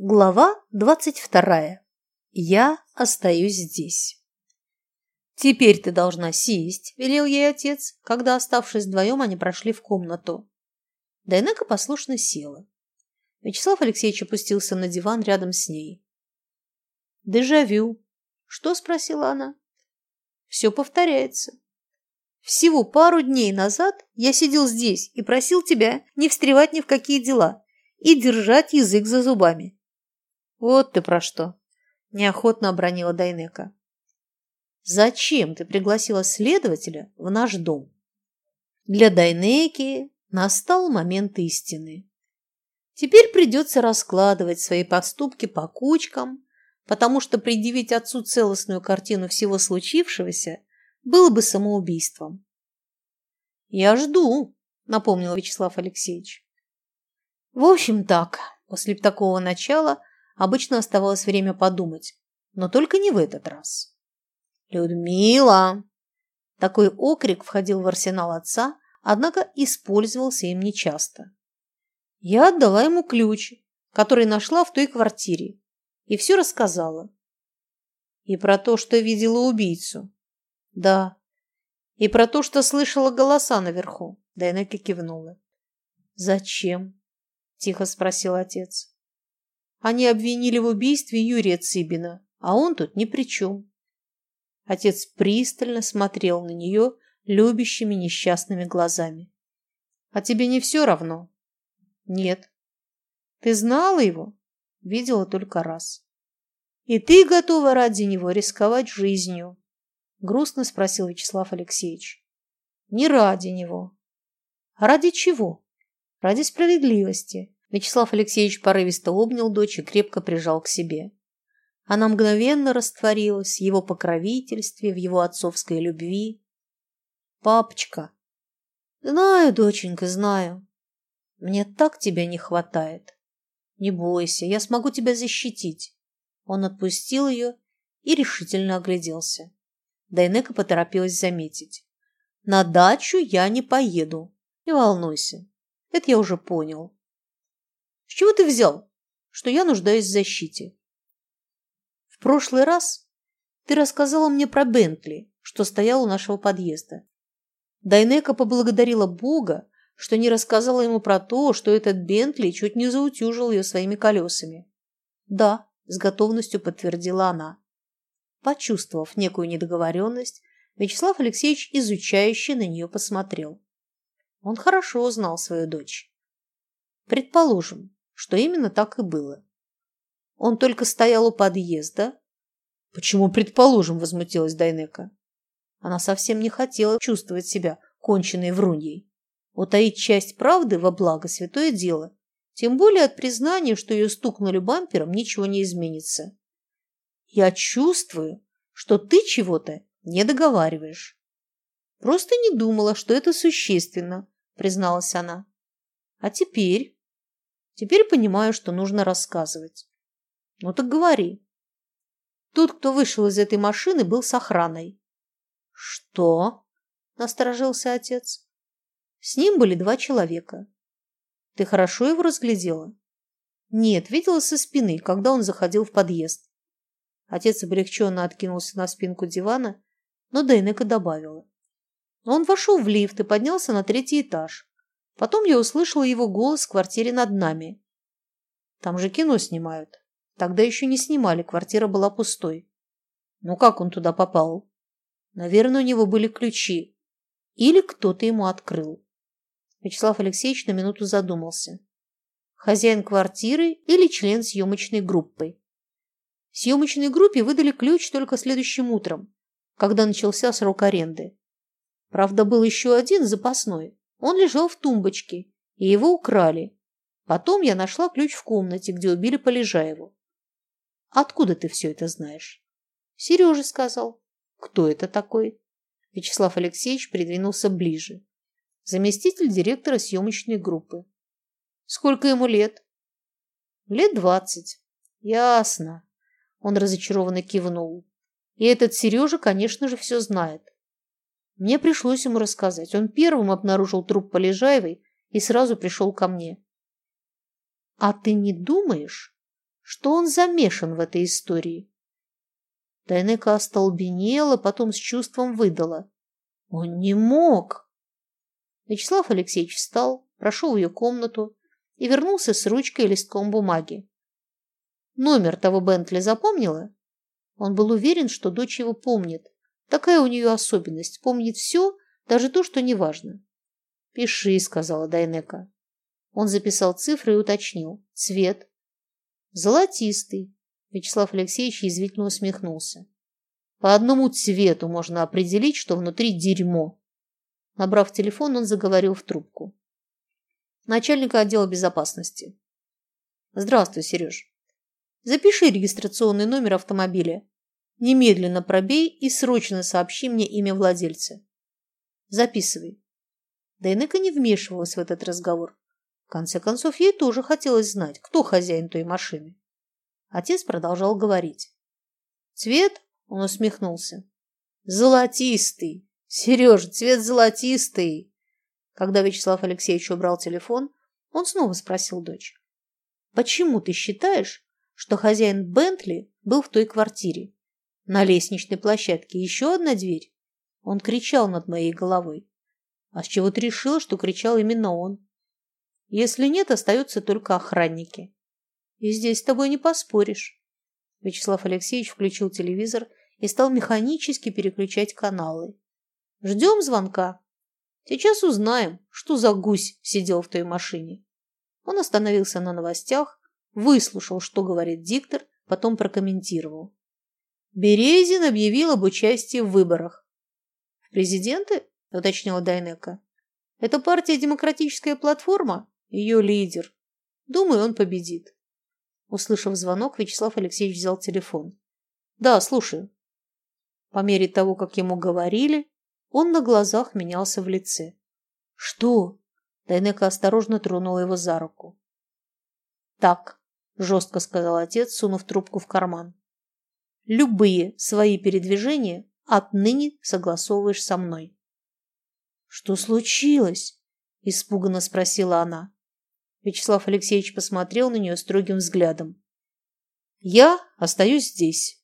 Глава двадцать вторая. Я остаюсь здесь. «Теперь ты должна сесть», – велел ей отец, когда, оставшись вдвоем, они прошли в комнату. Дайнека послушно села. Вячеслав Алексеевич опустился на диван рядом с ней. «Дежавю». «Что?» – спросила она. «Все повторяется. Всего пару дней назад я сидел здесь и просил тебя не встревать ни в какие дела и держать язык за зубами. «Вот ты про что!» – неохотно обронила Дайнека. «Зачем ты пригласила следователя в наш дом?» Для Дайнеки настал момент истины. Теперь придется раскладывать свои поступки по кучкам, потому что предъявить отцу целостную картину всего случившегося было бы самоубийством. «Я жду», – напомнил Вячеслав Алексеевич. В общем так, после такого начала Обычно оставалось время подумать, но только не в этот раз. «Людмила!» Такой окрик входил в арсенал отца, однако использовался им нечасто. Я отдала ему ключ, который нашла в той квартире, и все рассказала. И про то, что видела убийцу. Да. И про то, что слышала голоса наверху. Дайнека кивнула. «Зачем?» – тихо спросил отец. Они обвинили в убийстве Юрия Цыбина, а он тут ни при чем. Отец пристально смотрел на нее любящими несчастными глазами. «А тебе не все равно?» «Нет». «Ты знала его?» «Видела только раз». «И ты готова ради него рисковать жизнью?» Грустно спросил Вячеслав Алексеевич. «Не ради него». «А ради чего?» «Ради справедливости. Вячеслав Алексеевич порывисто обнял дочь и крепко прижал к себе. Она мгновенно растворилась в его покровительстве, в его отцовской любви. «Папочка!» «Знаю, доченька, знаю. Мне так тебя не хватает. Не бойся, я смогу тебя защитить». Он отпустил ее и решительно огляделся. Дайнека поторопилась заметить. «На дачу я не поеду. Не волнуйся. Это я уже понял. С чего ты взял, что я нуждаюсь в защите? В прошлый раз ты рассказала мне про Бентли, что стоял у нашего подъезда. Дайнека поблагодарила Бога, что не рассказала ему про то, что этот Бентли чуть не заутюжил ее своими колесами. Да, с готовностью подтвердила она. Почувствовав некую недоговоренность, Вячеслав Алексеевич изучающе на нее посмотрел. Он хорошо знал свою дочь. Предположим, что именно так и было. Он только стоял у подъезда. Почему, предположим, возмутилась Дайнека. Она совсем не хотела чувствовать себя конченной вруньей. Утаить часть правды во благо святое дело. Тем более от признания, что ее стукнули бампером, ничего не изменится. Я чувствую, что ты чего-то не договариваешь. Просто не думала, что это существенно, призналась она. А теперь Теперь понимаю, что нужно рассказывать. Ну так говори. Тот, кто вышел из этой машины, был с охраной. Что? Насторожился отец. С ним были два человека. Ты хорошо его разглядела? Нет, видела со спины, когда он заходил в подъезд. Отец облегченно откинулся на спинку дивана, но Дейнека добавила. Он вошел в лифт и поднялся на третий этаж. Потом я услышала его голос в квартире над нами. Там же кино снимают. Тогда еще не снимали, квартира была пустой. Ну как он туда попал? Наверное, у него были ключи. Или кто-то ему открыл. Вячеслав Алексеевич на минуту задумался. Хозяин квартиры или член съемочной группы? Съемочной группе выдали ключ только следующим утром, когда начался срок аренды. Правда, был еще один запасной. Он лежал в тумбочке, и его украли. Потом я нашла ключ в комнате, где убили Полежаеву. Откуда ты все это знаешь? Сережа сказал. Кто это такой? Вячеслав Алексеевич придвинулся ближе. Заместитель директора съемочной группы. Сколько ему лет? Лет двадцать. Ясно. Он разочарованно кивнул. И этот Сережа, конечно же, все знает. Мне пришлось ему рассказать. Он первым обнаружил труп Полежаевой и сразу пришел ко мне. А ты не думаешь, что он замешан в этой истории. Дайнека остолбенела, потом с чувством выдала. Он не мог. Вячеслав Алексеевич встал, прошел в ее комнату и вернулся с ручкой и листком бумаги. Номер того Бентли запомнила? Он был уверен, что дочь его помнит. Такая у нее особенность. Помнит все, даже то, что не важно. «Пиши», — сказала Дайнека. Он записал цифры и уточнил. «Цвет?» «Золотистый», — Вячеслав Алексеевич язвительно усмехнулся. «По одному цвету можно определить, что внутри дерьмо». Набрав телефон, он заговорил в трубку. Начальника отдела безопасности. «Здравствуй, Сереж. Запиши регистрационный номер автомобиля. Немедленно пробей и срочно сообщи мне имя владельца. Записывай. Дайнека не вмешивалась в этот разговор. В конце концов, ей тоже хотелось знать, кто хозяин той машины. Отец продолжал говорить. «Цвет?» – он усмехнулся. «Золотистый! Сережа, цвет золотистый!» Когда Вячеслав Алексеевич убрал телефон, он снова спросил дочь. «Почему ты считаешь, что хозяин Бентли был в той квартире. На лестничной площадке еще одна дверь. Он кричал над моей головой. А с чего ты решила, что кричал именно он? Если нет, остаются только охранники. И здесь с тобой не поспоришь. Вячеслав Алексеевич включил телевизор и стал механически переключать каналы. Ждем звонка. Сейчас узнаем, что за гусь сидел в той машине. Он остановился на новостях, выслушал, что говорит диктор, потом прокомментировал. Березин объявил об участии в выборах. «В президенты?» – уточнила Дайнека. «Это партия «Демократическая платформа»? Ее лидер. Думаю, он победит». Услышав звонок, Вячеслав Алексеевич взял телефон. «Да, слушаю». По мере того, как ему говорили, он на глазах менялся в лице. «Что?» Дайнека осторожно тронула его за руку. «Так, жестко сказал отец, сунув трубку в карман. Любые свои передвижения отныне согласовываешь со мной. Что случилось? испуганно спросила она. Вячеслав Алексеевич посмотрел на нее строгим взглядом. Я остаюсь здесь.